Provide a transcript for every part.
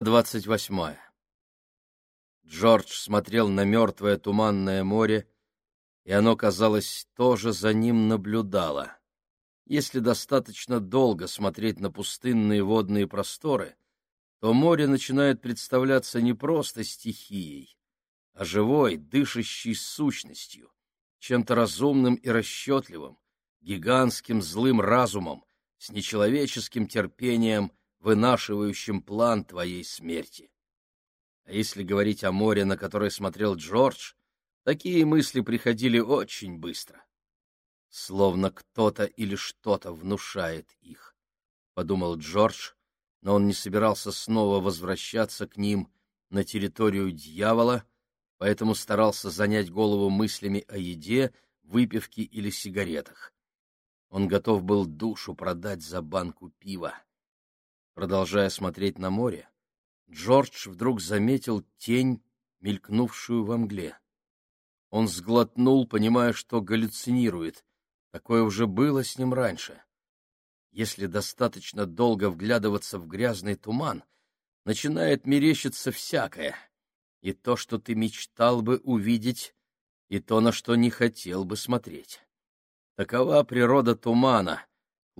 двадцать восьмое. Джордж смотрел на мертвое туманное море, и оно, казалось, тоже за ним наблюдало. Если достаточно долго смотреть на пустынные водные просторы, то море начинает представляться не просто стихией, а живой, дышащей сущностью, чем-то разумным и расчетливым, гигантским злым разумом, с нечеловеческим терпением, вынашивающим план твоей смерти. А если говорить о море, на которое смотрел Джордж, такие мысли приходили очень быстро. Словно кто-то или что-то внушает их, — подумал Джордж, но он не собирался снова возвращаться к ним на территорию дьявола, поэтому старался занять голову мыслями о еде, выпивке или сигаретах. Он готов был душу продать за банку пива. Продолжая смотреть на море, Джордж вдруг заметил тень, мелькнувшую во мгле. Он сглотнул, понимая, что галлюцинирует. Такое уже было с ним раньше. Если достаточно долго вглядываться в грязный туман, начинает мерещиться всякое. И то, что ты мечтал бы увидеть, и то, на что не хотел бы смотреть. Такова природа тумана,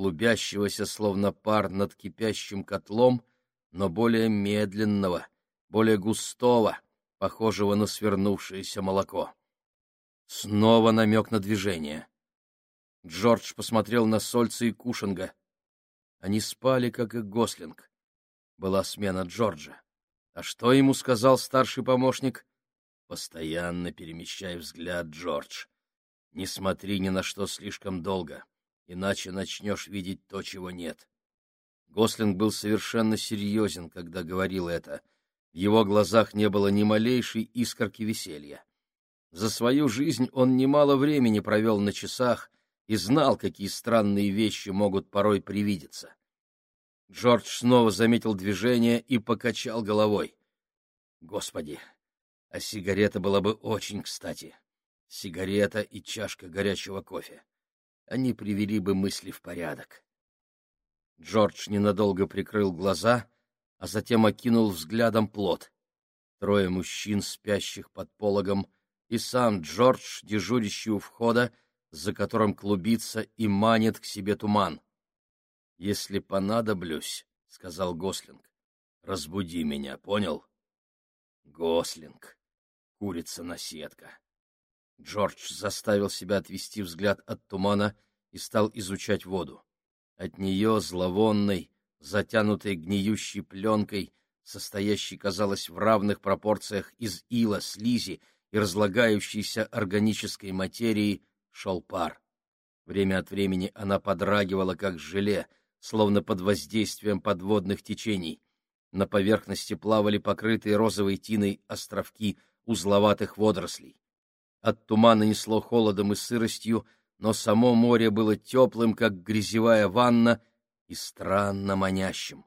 клубящегося словно пар над кипящим котлом, но более медленного, более густого, похожего на свернувшееся молоко. Снова намек на движение. Джордж посмотрел на Сольца и Кушинга. Они спали, как и Гослинг. Была смена Джорджа. А что ему сказал старший помощник? Постоянно перемещай взгляд, Джордж. Не смотри ни на что слишком долго, иначе начнешь видеть то, чего нет. Гослинг был совершенно серьезен, когда говорил это. В его глазах не было ни малейшей искорки веселья. За свою жизнь он немало времени провел на часах и знал, какие странные вещи могут порой привидеться. Джордж снова заметил движение и покачал головой. Господи, а сигарета была бы очень кстати. Сигарета и чашка горячего кофе. Они привели бы мысли в порядок. Джордж ненадолго прикрыл глаза, а затем окинул взглядом плод. Трое мужчин, спящих под пологом, и сам Джордж, дежурящий у входа, за которым клубится и манит к себе туман. — Если понадоблюсь, — сказал Гослинг, — разбуди меня, понял? — Гослинг. Курица-наседка. Джордж заставил себя отвести взгляд от тумана и стал изучать воду. От нее зловонной, затянутой гниющей пленкой, состоящей, казалось, в равных пропорциях из ила, слизи и разлагающейся органической материи, шел пар. Время от времени она подрагивала, как желе, словно под воздействием подводных течений. На поверхности плавали покрытые розовой тиной островки узловатых водорослей. От тумана несло холодом и сыростью, но само море было теплым, как грязевая ванна, и странно манящим.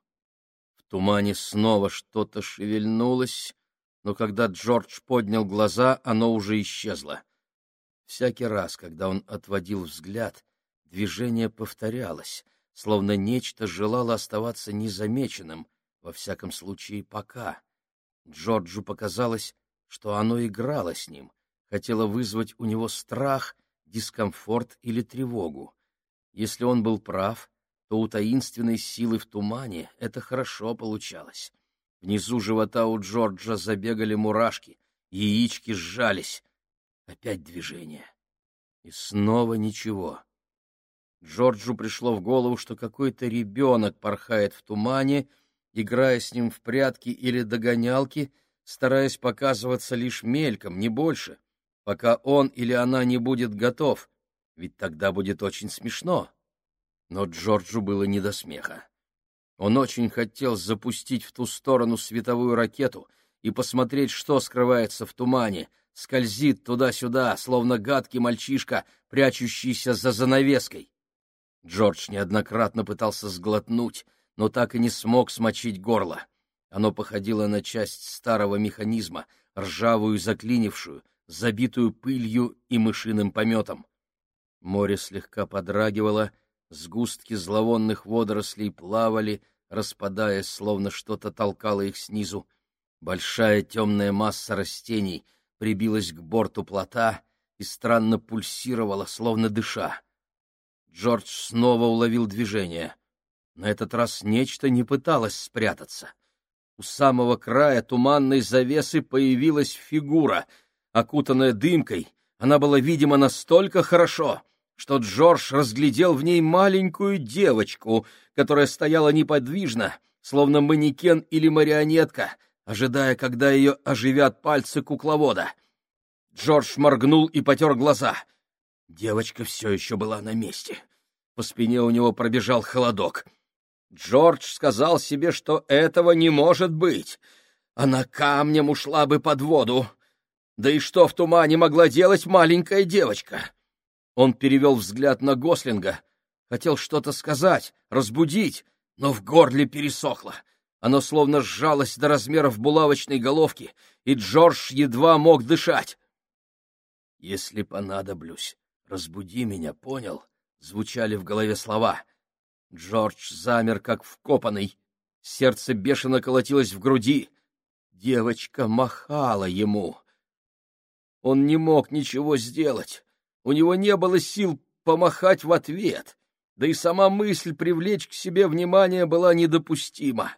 В тумане снова что-то шевельнулось, но когда Джордж поднял глаза, оно уже исчезло. Всякий раз, когда он отводил взгляд, движение повторялось, словно нечто желало оставаться незамеченным, во всяком случае пока. Джорджу показалось, что оно играло с ним, хотело вызвать у него страх дискомфорт или тревогу. Если он был прав, то у таинственной силы в тумане это хорошо получалось. Внизу живота у Джорджа забегали мурашки, яички сжались. Опять движение. И снова ничего. Джорджу пришло в голову, что какой-то ребенок порхает в тумане, играя с ним в прятки или догонялки, стараясь показываться лишь мельком, не больше пока он или она не будет готов, ведь тогда будет очень смешно. Но Джорджу было не до смеха. Он очень хотел запустить в ту сторону световую ракету и посмотреть, что скрывается в тумане, скользит туда-сюда, словно гадкий мальчишка, прячущийся за занавеской. Джордж неоднократно пытался сглотнуть, но так и не смог смочить горло. Оно походило на часть старого механизма, ржавую и заклинившую, забитую пылью и мышиным пометом. Море слегка подрагивало, сгустки зловонных водорослей плавали, распадаясь, словно что-то толкало их снизу. Большая темная масса растений прибилась к борту плота и странно пульсировала, словно дыша. Джордж снова уловил движение. На этот раз нечто не пыталось спрятаться. У самого края туманной завесы появилась фигура, окутанная дымкой. Она была видима настолько хорошо, что Джордж разглядел в ней маленькую девочку, которая стояла неподвижно, словно манекен или марионетка, ожидая, когда ее оживят пальцы кукловода. Джордж моргнул и потер глаза. Девочка все еще была на месте. По спине у него пробежал холодок. Джордж сказал себе, что этого не может быть. Она камнем ушла бы под воду. Да и что в тумане могла делать маленькая девочка? Он перевел взгляд на Гослинга, хотел что-то сказать, разбудить, но в горле пересохло. Оно словно сжалось до размеров булавочной головки, и Джордж едва мог дышать. «Если понадоблюсь, разбуди меня, понял?» — звучали в голове слова. Джордж замер, как вкопанный. Сердце бешено колотилось в груди. Девочка махала ему. Он не мог ничего сделать. У него не было сил помахать в ответ. Да и сама мысль привлечь к себе внимание была недопустима.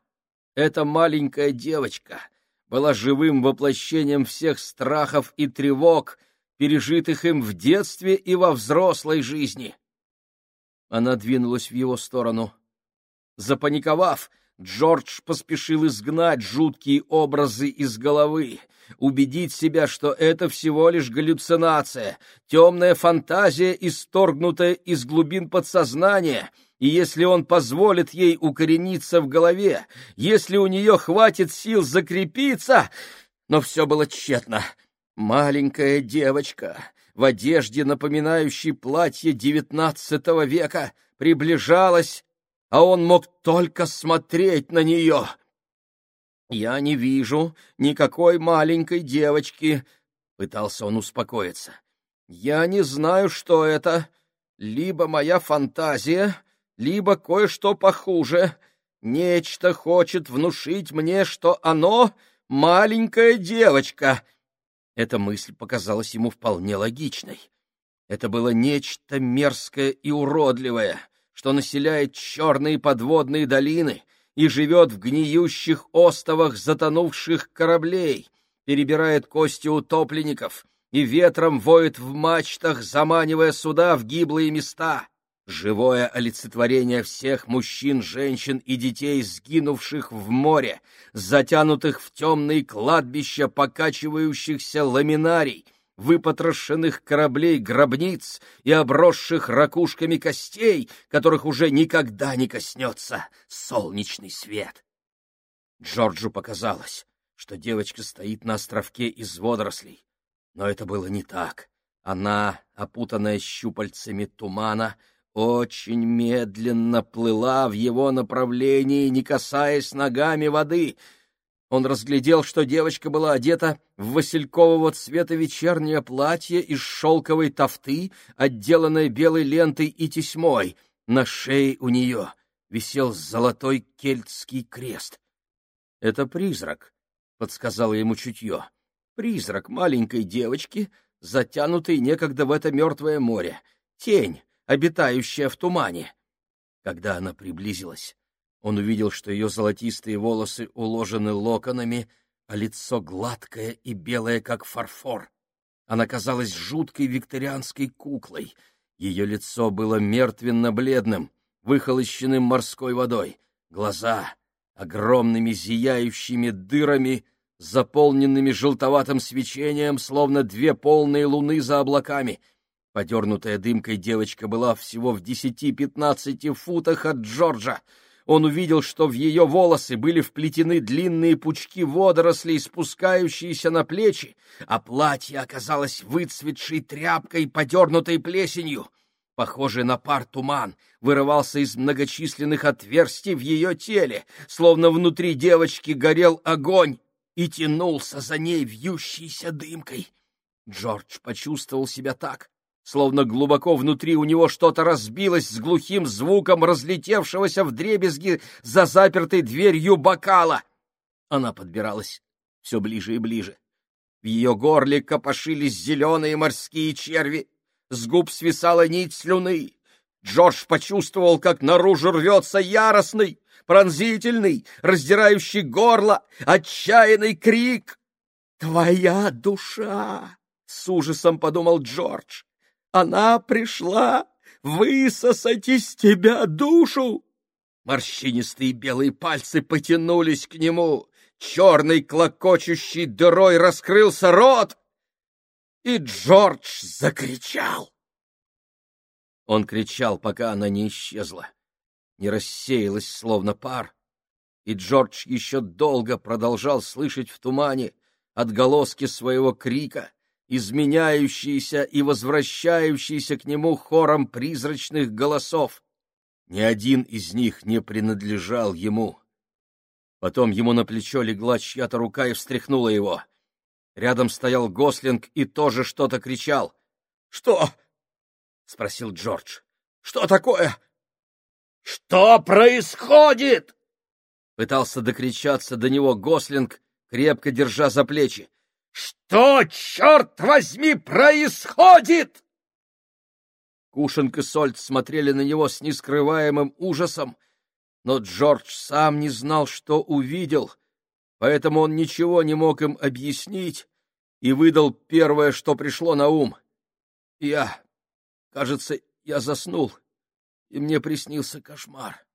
Эта маленькая девочка была живым воплощением всех страхов и тревог, пережитых им в детстве и во взрослой жизни. Она двинулась в его сторону. Запаниковав, Джордж поспешил изгнать жуткие образы из головы, убедить себя, что это всего лишь галлюцинация, темная фантазия, исторгнутая из глубин подсознания, и если он позволит ей укорениться в голове, если у нее хватит сил закрепиться... Но все было тщетно. Маленькая девочка, в одежде, напоминающей платье девятнадцатого века, приближалась, а он мог только смотреть на нее. «Я не вижу никакой маленькой девочки», — пытался он успокоиться. «Я не знаю, что это. Либо моя фантазия, либо кое-что похуже. Нечто хочет внушить мне, что оно — маленькая девочка». Эта мысль показалась ему вполне логичной. Это было нечто мерзкое и уродливое, что населяет черные подводные долины и живет в гниющих остовах затонувших кораблей, перебирает кости утопленников и ветром воет в мачтах, заманивая суда в гиблые места. Живое олицетворение всех мужчин, женщин и детей, сгинувших в море, затянутых в темные кладбища покачивающихся ламинарий, выпотрошенных кораблей гробниц и обросших ракушками костей, которых уже никогда не коснется солнечный свет. Джорджу показалось, что девочка стоит на островке из водорослей, но это было не так. Она, опутанная щупальцами тумана, очень медленно плыла в его направлении, не касаясь ногами воды. Он разглядел, что девочка была одета в василькового цвета вечернее платье из шелковой тофты, отделанное белой лентой и тесьмой. На шее у нее висел золотой кельтский крест. — Это призрак, — подсказало ему чутье. — Призрак маленькой девочки, затянутой некогда в это мертвое море. Тень, обитающая в тумане. Когда она приблизилась, он увидел, что ее золотистые волосы уложены локонами, а лицо гладкое и белое, как фарфор. Она казалась жуткой викторианской куклой. Ее лицо было мертвенно-бледным, выхолощенным морской водой. Глаза — огромными зияющими дырами, заполненными желтоватым свечением, словно две полные луны за облаками — Подернутая дымкой девочка была всего в десяти-пятнадцати футах от Джорджа. Он увидел, что в ее волосы были вплетены длинные пучки водорослей, спускающиеся на плечи, а платье оказалось выцветшей тряпкой, подернутой плесенью. Похожий на пар туман вырывался из многочисленных отверстий в ее теле, словно внутри девочки горел огонь и тянулся за ней вьющейся дымкой. Джордж почувствовал себя так, словно глубоко внутри у него что-то разбилось с глухим звуком разлетевшегося в дребезги за запертой дверью бокала. Она подбиралась все ближе и ближе. В ее горле копошились зеленые морские черви, с губ свисала нить слюны. Джордж почувствовал, как наружу рвется яростный, пронзительный, раздирающий горло, отчаянный крик. «Твоя душа!» — с ужасом подумал Джордж. «Она пришла высосать из тебя душу!» Морщинистые белые пальцы потянулись к нему. Черный клокочущий дырой раскрылся рот, и Джордж закричал. Он кричал, пока она не исчезла, не рассеялась, словно пар, и Джордж еще долго продолжал слышать в тумане отголоски своего крика, изменяющиеся и возвращающиеся к нему хором призрачных голосов. Ни один из них не принадлежал ему. Потом ему на плечо легла чья-то рука и встряхнула его. Рядом стоял Гослинг и тоже что-то кричал. — Что? — спросил Джордж. — Что такое? — Что происходит? Пытался докричаться до него Гослинг, крепко держа за плечи. — Что, черт возьми, происходит? Кушинг и Сольт смотрели на него с нескрываемым ужасом, но Джордж сам не знал, что увидел, поэтому он ничего не мог им объяснить и выдал первое, что пришло на ум. «Я Кажется, я заснул, и мне приснился кошмар.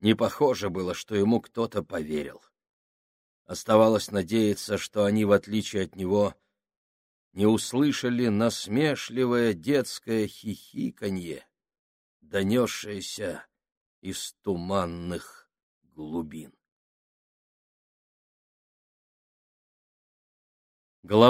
Не похоже было, что ему кто-то поверил. Оставалось надеяться, что они, в отличие от него, не услышали насмешливое детское хихиканье, донесшееся из туманных глубин. Глава